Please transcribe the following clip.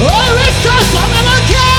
Oh, it's just on the